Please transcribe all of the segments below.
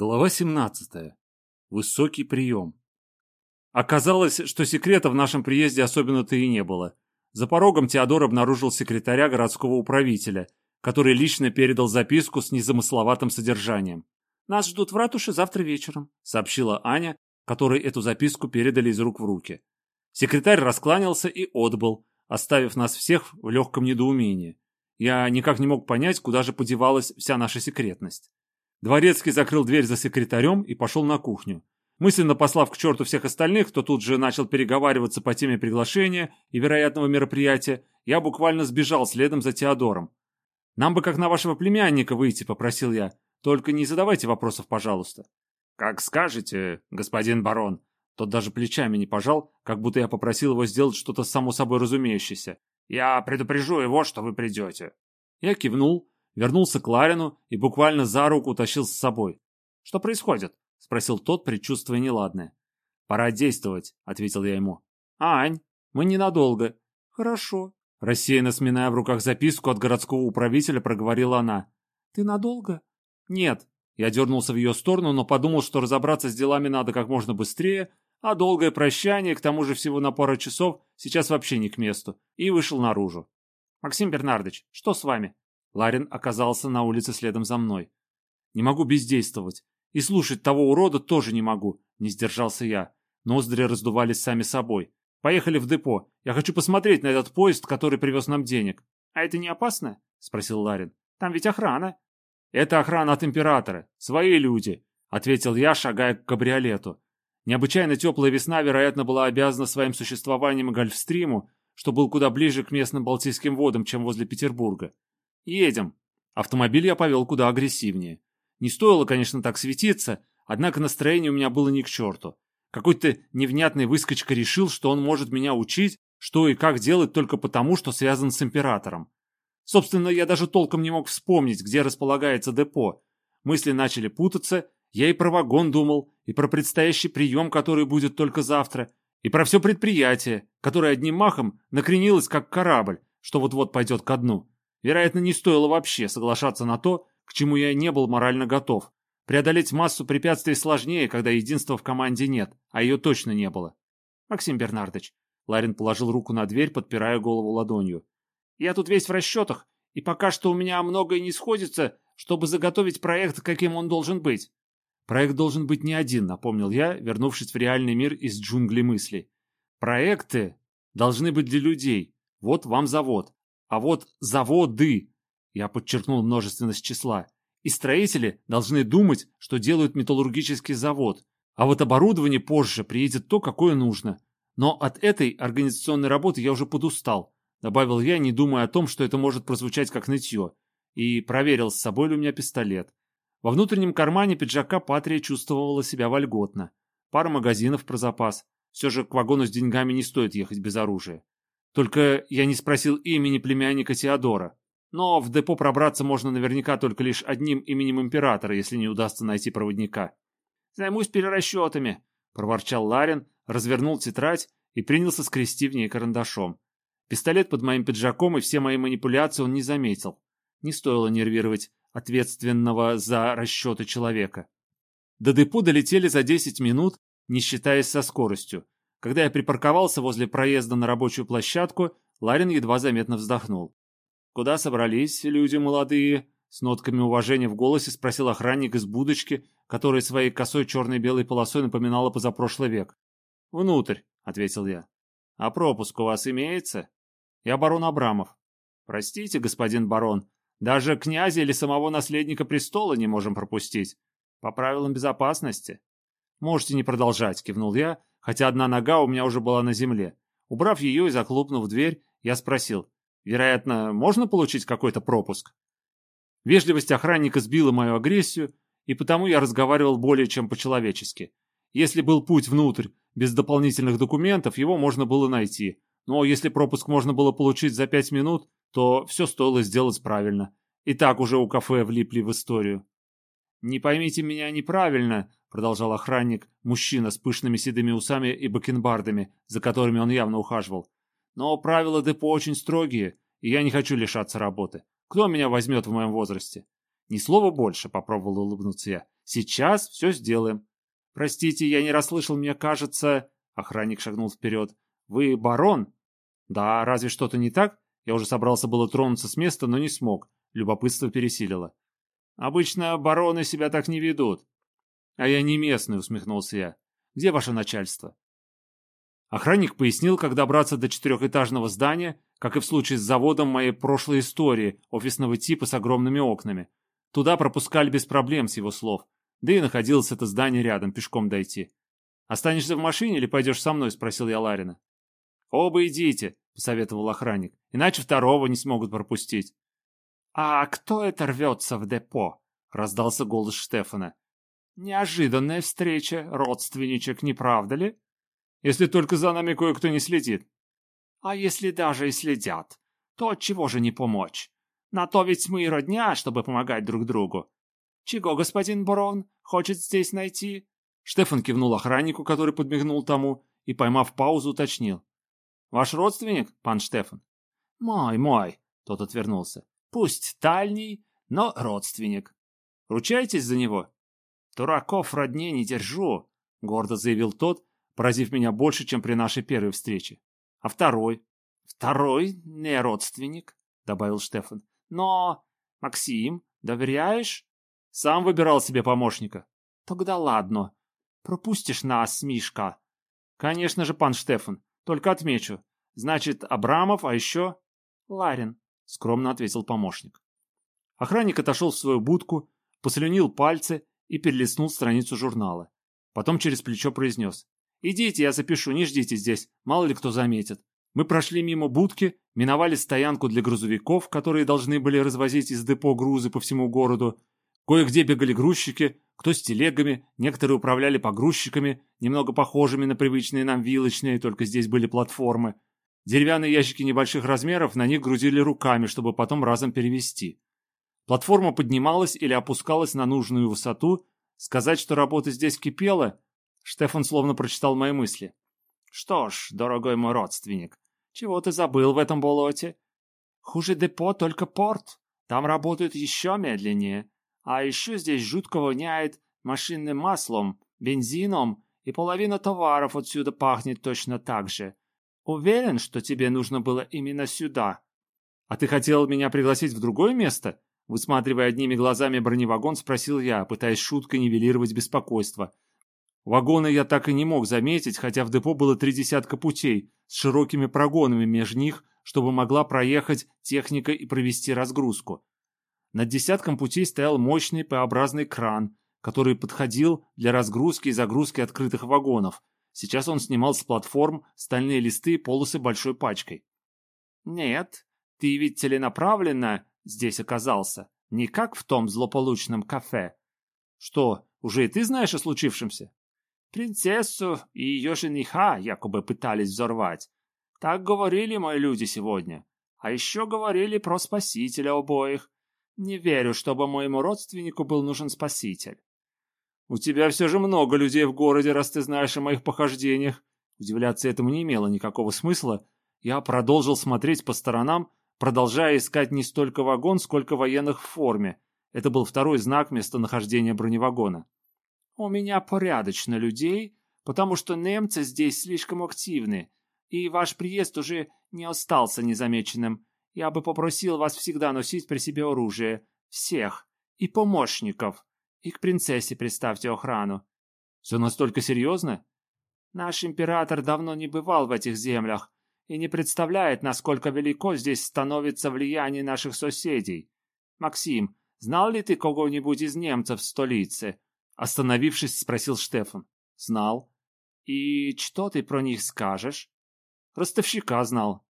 Глава 17. Высокий прием. Оказалось, что секрета в нашем приезде особенно-то и не было. За порогом Теодор обнаружил секретаря городского управителя, который лично передал записку с незамысловатым содержанием. «Нас ждут в ратуше завтра вечером», — сообщила Аня, которой эту записку передали из рук в руки. Секретарь раскланялся и отбыл, оставив нас всех в легком недоумении. Я никак не мог понять, куда же подевалась вся наша секретность. Дворецкий закрыл дверь за секретарем и пошел на кухню. Мысленно послав к черту всех остальных, кто тут же начал переговариваться по теме приглашения и вероятного мероприятия, я буквально сбежал следом за Теодором. «Нам бы как на вашего племянника выйти», — попросил я. «Только не задавайте вопросов, пожалуйста». «Как скажете, господин барон». Тот даже плечами не пожал, как будто я попросил его сделать что-то само собой разумеющееся. «Я предупрежу его, что вы придете». Я кивнул, вернулся к Ларину и буквально за руку утащил с собой. «Что происходит?» — спросил тот, предчувствуя неладное. «Пора действовать», — ответил я ему. «Ань, мы ненадолго». «Хорошо». Рассеянно сминая в руках записку от городского управителя, проговорила она. «Ты надолго?» «Нет». Я дернулся в ее сторону, но подумал, что разобраться с делами надо как можно быстрее, а долгое прощание, к тому же всего на пару часов, сейчас вообще не к месту, и вышел наружу. «Максим Бернардович, что с вами?» Ларин оказался на улице следом за мной. «Не могу бездействовать. И слушать того урода тоже не могу», — не сдержался я. Ноздри раздувались сами собой. «Поехали в депо. Я хочу посмотреть на этот поезд, который привез нам денег». «А это не опасно?» — спросил Ларин. «Там ведь охрана». «Это охрана от императора. Свои люди», — ответил я, шагая к кабриолету. Необычайно теплая весна, вероятно, была обязана своим существованием Гольфстриму, что был куда ближе к местным Балтийским водам, чем возле Петербурга. «Едем». Автомобиль я повел куда агрессивнее. Не стоило, конечно, так светиться, однако настроение у меня было ни к черту. Какой-то невнятный выскочка решил, что он может меня учить, что и как делать только потому, что связан с императором. Собственно, я даже толком не мог вспомнить, где располагается депо. Мысли начали путаться, я и про вагон думал, и про предстоящий прием, который будет только завтра, и про все предприятие, которое одним махом накренилось, как корабль, что вот-вот пойдет ко дну. Вероятно, не стоило вообще соглашаться на то, к чему я не был морально готов. Преодолеть массу препятствий сложнее, когда единства в команде нет, а ее точно не было. Максим Бернардович, Ларин положил руку на дверь, подпирая голову ладонью. Я тут весь в расчетах, и пока что у меня многое не сходится, чтобы заготовить проект, каким он должен быть. Проект должен быть не один, напомнил я, вернувшись в реальный мир из джунглей мыслей. Проекты должны быть для людей. Вот вам завод. А вот заводы, я подчеркнул множественность числа, и строители должны думать, что делают металлургический завод, а вот оборудование позже приедет то, какое нужно. Но от этой организационной работы я уже подустал, добавил я, не думая о том, что это может прозвучать как нытье, и проверил, с собой ли у меня пистолет. Во внутреннем кармане пиджака Патрия чувствовала себя вольготно. Пара магазинов про запас. Все же к вагону с деньгами не стоит ехать без оружия. Только я не спросил имени племянника Теодора. Но в депо пробраться можно наверняка только лишь одним именем императора, если не удастся найти проводника. «Займусь перерасчетами», — проворчал Ларин, развернул тетрадь и принялся скрести в ней карандашом. Пистолет под моим пиджаком и все мои манипуляции он не заметил. Не стоило нервировать ответственного за расчеты человека. До депо долетели за 10 минут, не считаясь со скоростью. Когда я припарковался возле проезда на рабочую площадку, Ларин едва заметно вздохнул. «Куда собрались люди молодые?» С нотками уважения в голосе спросил охранник из будочки, которая своей косой черной-белой полосой напоминала позапрошлый век. «Внутрь», — ответил я. «А пропуск у вас имеется?» «Я барон Абрамов». «Простите, господин барон, даже князя или самого наследника престола не можем пропустить. По правилам безопасности». «Можете не продолжать», — кивнул я, хотя одна нога у меня уже была на земле. Убрав ее и захлопнув дверь, я спросил, вероятно, можно получить какой-то пропуск? Вежливость охранника сбила мою агрессию, и потому я разговаривал более чем по-человечески. Если был путь внутрь без дополнительных документов, его можно было найти. Но если пропуск можно было получить за пять минут, то все стоило сделать правильно. И так уже у кафе влипли в историю. «Не поймите меня неправильно», — продолжал охранник, мужчина с пышными седыми усами и бакенбардами, за которыми он явно ухаживал. «Но правила депо очень строгие, и я не хочу лишаться работы. Кто меня возьмет в моем возрасте?» «Ни слова больше», — попробовал улыбнуться я. Сейчас все сделаем. Простите, я не расслышал, мне кажется... Охранник шагнул вперед. Вы барон? Да, разве что-то не так? Я уже собрался было тронуться с места, но не смог. Любопытство пересилило. Обычно бароны себя так не ведут. А я не местный, усмехнулся я. Где ваше начальство? Охранник пояснил, как добраться до четырехэтажного здания, как и в случае с заводом моей прошлой истории, офисного типа с огромными окнами. Туда пропускали без проблем, с его слов. Да и находилось это здание рядом, пешком дойти. «Останешься в машине или пойдешь со мной?» – спросил я Ларина. «Оба идите», – посоветовал охранник, – «иначе второго не смогут пропустить». «А кто это рвется в депо?» — раздался голос Штефана. «Неожиданная встреча, родственничек, не правда ли?» «Если только за нами кое-кто не следит». «А если даже и следят, то чего же не помочь? На то ведь мы и родня, чтобы помогать друг другу. Чего господин барон хочет здесь найти?» Штефан кивнул охраннику, который подмигнул тому, и, поймав паузу, уточнил. «Ваш родственник, пан Штефан?» «Мой, мой», — тот отвернулся. Пусть дальний, но родственник. Ручаетесь за него? Дураков родней не держу, гордо заявил тот, поразив меня больше, чем при нашей первой встрече. А второй? Второй не родственник, добавил Штефан. Но, Максим, доверяешь? Сам выбирал себе помощника. Тогда ладно. Пропустишь нас, Мишка. Конечно же, пан Штефан. Только отмечу. Значит, Абрамов, а еще... Ларин скромно ответил помощник. Охранник отошел в свою будку, послюнил пальцы и перелистнул страницу журнала. Потом через плечо произнес. «Идите, я запишу, не ждите здесь, мало ли кто заметит». Мы прошли мимо будки, миновали стоянку для грузовиков, которые должны были развозить из депо грузы по всему городу. Кое-где бегали грузчики, кто с телегами, некоторые управляли погрузчиками, немного похожими на привычные нам вилочные, только здесь были платформы. Деревянные ящики небольших размеров на них грузили руками, чтобы потом разом перевести. Платформа поднималась или опускалась на нужную высоту. Сказать, что работа здесь кипела, Штефан словно прочитал мои мысли. «Что ж, дорогой мой родственник, чего ты забыл в этом болоте? Хуже депо только порт. Там работают еще медленнее. А еще здесь жутко воняет машинным маслом, бензином, и половина товаров отсюда пахнет точно так же. Уверен, что тебе нужно было именно сюда. А ты хотел меня пригласить в другое место? Высматривая одними глазами броневагон, спросил я, пытаясь шуткой нивелировать беспокойство. Вагоны я так и не мог заметить, хотя в депо было три десятка путей с широкими прогонами между них, чтобы могла проехать техника и провести разгрузку. Над десятком путей стоял мощный П-образный кран, который подходил для разгрузки и загрузки открытых вагонов, Сейчас он снимал с платформ стальные листы и полосы большой пачкой. «Нет, ты ведь целенаправленно здесь оказался, не как в том злополучном кафе». «Что, уже и ты знаешь о случившемся?» «Принцессу и ее жениха якобы пытались взорвать. Так говорили мои люди сегодня. А еще говорили про спасителя обоих. Не верю, чтобы моему родственнику был нужен спаситель. «У тебя все же много людей в городе, раз ты знаешь о моих похождениях». Удивляться этому не имело никакого смысла. Я продолжил смотреть по сторонам, продолжая искать не столько вагон, сколько военных в форме. Это был второй знак местонахождения броневагона. «У меня порядочно людей, потому что немцы здесь слишком активны, и ваш приезд уже не остался незамеченным. Я бы попросил вас всегда носить при себе оружие. Всех. И помощников. И к принцессе представьте охрану. Все настолько серьезно? Наш император давно не бывал в этих землях и не представляет, насколько велико здесь становится влияние наших соседей. Максим, знал ли ты кого-нибудь из немцев в столице? Остановившись, спросил Штефан. Знал. И что ты про них скажешь? Ростовщика знал.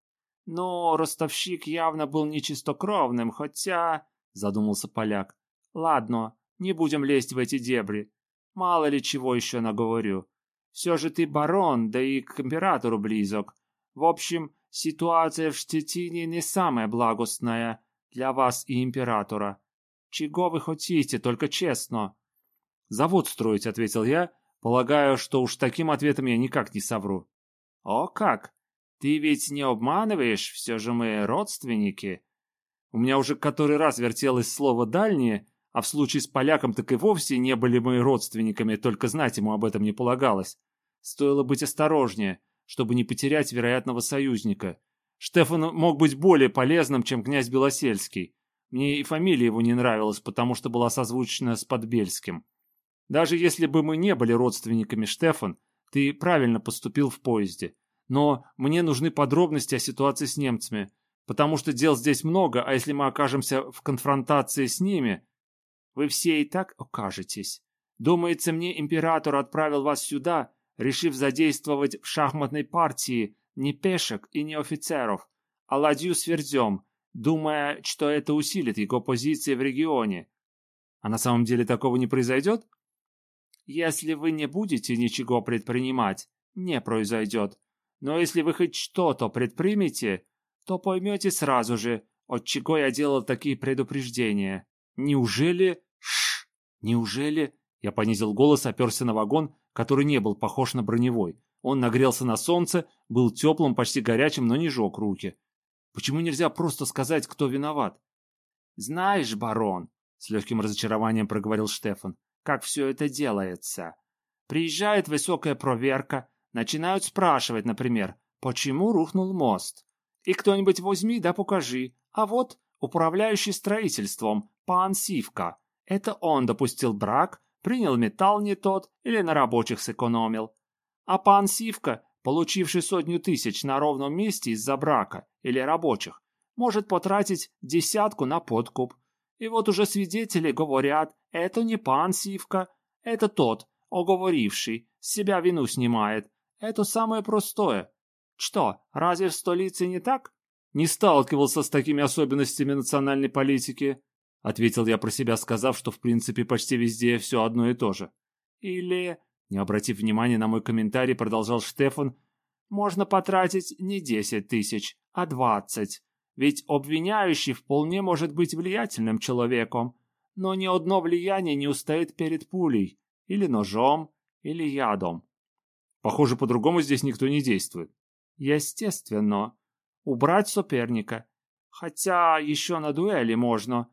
Но ростовщик явно был нечистокровным, хотя... Задумался поляк. Ладно, не будем лезть в эти дебри. Мало ли чего еще наговорю. Все же ты барон, да и к императору близок. В общем, ситуация в Штетине не самая благостная для вас и императора. Чего вы хотите, только честно?» «Завод строить», — ответил я, полагаю, что уж таким ответом я никак не совру. «О как! Ты ведь не обманываешь, все же мы родственники». У меня уже который раз вертелось слово «дальние», А в случае с поляком так и вовсе не были мы родственниками, только знать ему об этом не полагалось. Стоило быть осторожнее, чтобы не потерять вероятного союзника. Штефан мог быть более полезным, чем князь Белосельский. Мне и фамилия его не нравилась, потому что была созвучна с Подбельским. Даже если бы мы не были родственниками, Штефан, ты правильно поступил в поезде. Но мне нужны подробности о ситуации с немцами, потому что дел здесь много, а если мы окажемся в конфронтации с ними... Вы все и так окажетесь. Думается мне, император отправил вас сюда, решив задействовать в шахматной партии не пешек и не офицеров, а ладью с вердем, думая, что это усилит его позиции в регионе. А на самом деле такого не произойдет? Если вы не будете ничего предпринимать, не произойдет. Но если вы хоть что-то предпримете, то поймете сразу же, от чего я делал такие предупреждения. Неужели... Шш! Неужели... Я понизил голос, оперся на вагон, который не был похож на броневой. Он нагрелся на солнце, был теплым, почти горячим, но не жег руки. Почему нельзя просто сказать, кто виноват? «Знаешь, барон», — с легким разочарованием проговорил Штефан, — «как все это делается. Приезжает высокая проверка, начинают спрашивать, например, почему рухнул мост. И кто-нибудь возьми да покажи. А вот управляющий строительством, пан Сивка. Это он допустил брак, принял металл не тот или на рабочих сэкономил. А пан Сивка, получивший сотню тысяч на ровном месте из-за брака или рабочих, может потратить десятку на подкуп. И вот уже свидетели говорят, это не пан Сивка, это тот, оговоривший, с себя вину снимает. Это самое простое. Что, разве в столице не так? Не сталкивался с такими особенностями национальной политики, ответил я про себя, сказав, что в принципе почти везде все одно и то же. Или не обратив внимания на мой комментарий, продолжал Штефан. «Можно потратить не десять тысяч, а двадцать. Ведь обвиняющий вполне может быть влиятельным человеком, но ни одно влияние не устоит перед пулей, или ножом, или ядом. Похоже, по-другому здесь никто не действует. Естественно. Убрать соперника. Хотя еще на дуэли можно.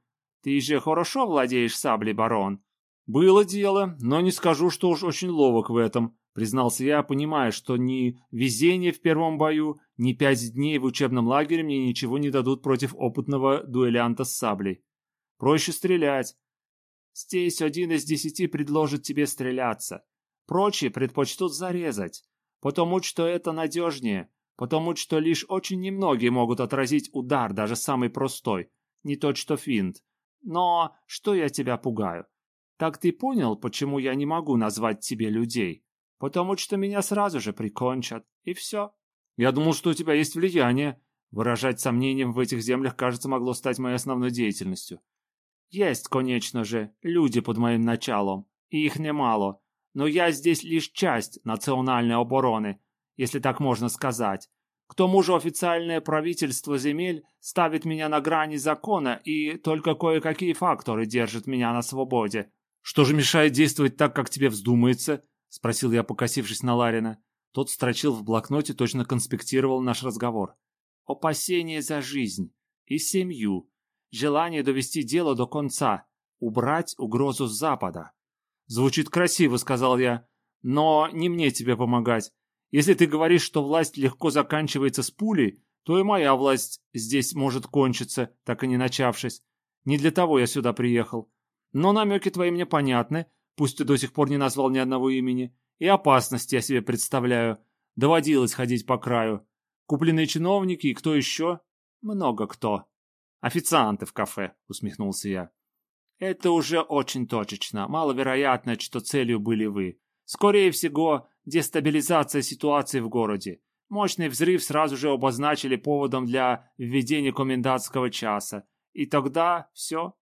Ты же хорошо владеешь саблей, барон. «Было дело, но не скажу, что уж очень ловок в этом», признался я, понимая, что ни везение в первом бою, ни пять дней в учебном лагере мне ничего не дадут против опытного дуэлянта с саблей. Проще стрелять. Здесь один из десяти предложит тебе стреляться. Прочие предпочтут зарезать, потому что это надежнее, потому что лишь очень немногие могут отразить удар, даже самый простой, не тот что финт. Но что я тебя пугаю? Так ты понял, почему я не могу назвать тебе людей? Потому что меня сразу же прикончат, и все. Я думал, что у тебя есть влияние. Выражать сомнения в этих землях, кажется, могло стать моей основной деятельностью. Есть, конечно же, люди под моим началом, и их немало. Но я здесь лишь часть национальной обороны, если так можно сказать. К тому же официальное правительство земель ставит меня на грани закона, и только кое-какие факторы держат меня на свободе. «Что же мешает действовать так, как тебе вздумается?» — спросил я, покосившись на Ларина. Тот строчил в блокноте, точно конспектировал наш разговор. «Опасение за жизнь и семью, желание довести дело до конца, убрать угрозу с запада». «Звучит красиво», — сказал я, — «но не мне тебе помогать. Если ты говоришь, что власть легко заканчивается с пулей, то и моя власть здесь может кончиться, так и не начавшись. Не для того я сюда приехал. Но намеки твои мне понятны, пусть ты до сих пор не назвал ни одного имени. И опасности я себе представляю. Доводилось ходить по краю. Купленные чиновники и кто еще? Много кто. Официанты в кафе, усмехнулся я. Это уже очень точечно. Маловероятно, что целью были вы. Скорее всего, дестабилизация ситуации в городе. Мощный взрыв сразу же обозначили поводом для введения комендантского часа. И тогда все.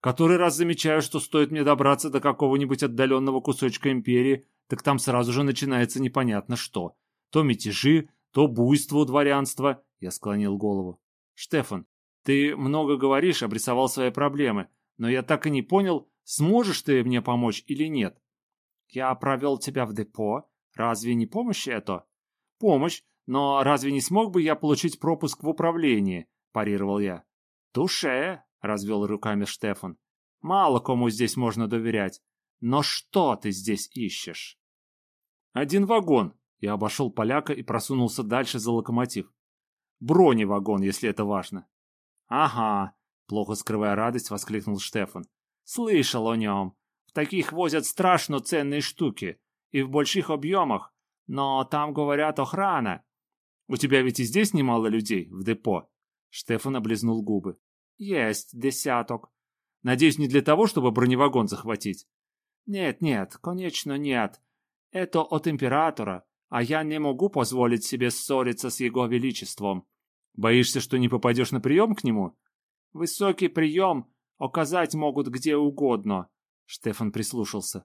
Который раз замечаю, что стоит мне добраться до какого-нибудь отдаленного кусочка империи, так там сразу же начинается непонятно что. То мятежи, то буйство у дворянства. Я склонил голову. Штефан, ты много говоришь, обрисовал свои проблемы, но я так и не понял, сможешь ты мне помочь или нет. Я провел тебя в депо. Разве не помощь это? Помощь, но разве не смог бы я получить пропуск в управление? Парировал я. Туше, — развел руками Штефан. Мало кому здесь можно доверять. Но что ты здесь ищешь? Один вагон. Я обошел поляка и просунулся дальше за локомотив. Броневагон, если это важно. Ага, плохо скрывая радость, воскликнул Штефан. Слышал о нем. В таких возят страшно ценные штуки. И в больших объемах. Но там, говорят, охрана. У тебя ведь и здесь немало людей, в депо. Штефан облизнул губы. Есть десяток. Надеюсь, не для того, чтобы броневагон захватить? Нет, нет, конечно нет. Это от императора, а я не могу позволить себе ссориться с его величеством. Боишься, что не попадешь на прием к нему? Высокий прием оказать могут где угодно. Штефан прислушался.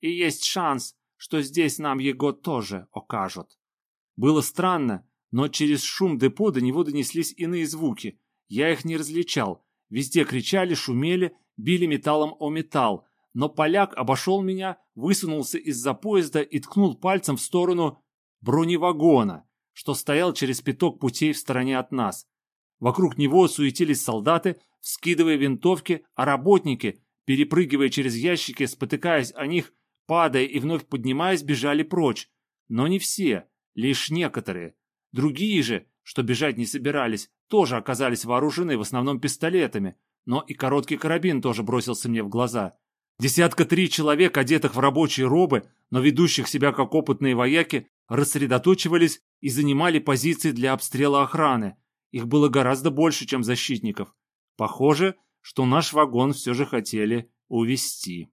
И есть шанс, что здесь нам его тоже окажут. Было странно, но через шум депо до него донеслись иные звуки. Я их не различал. Везде кричали, шумели, били металлом о металл. Но поляк обошел меня, высунулся из-за поезда и ткнул пальцем в сторону броневагона, что стоял через пяток путей в стороне от нас. Вокруг него суетились солдаты, вскидывая винтовки, а работники, перепрыгивая через ящики, спотыкаясь о них, падая и вновь поднимаясь, бежали прочь. Но не все, лишь некоторые. Другие же, что бежать не собирались, тоже оказались вооружены в основном пистолетами, но и короткий карабин тоже бросился мне в глаза. Десятка три человек, одетых в рабочие робы, но ведущих себя как опытные вояки, рассредоточивались и занимали позиции для обстрела охраны. Их было гораздо больше, чем защитников. Похоже, что наш вагон все же хотели увести.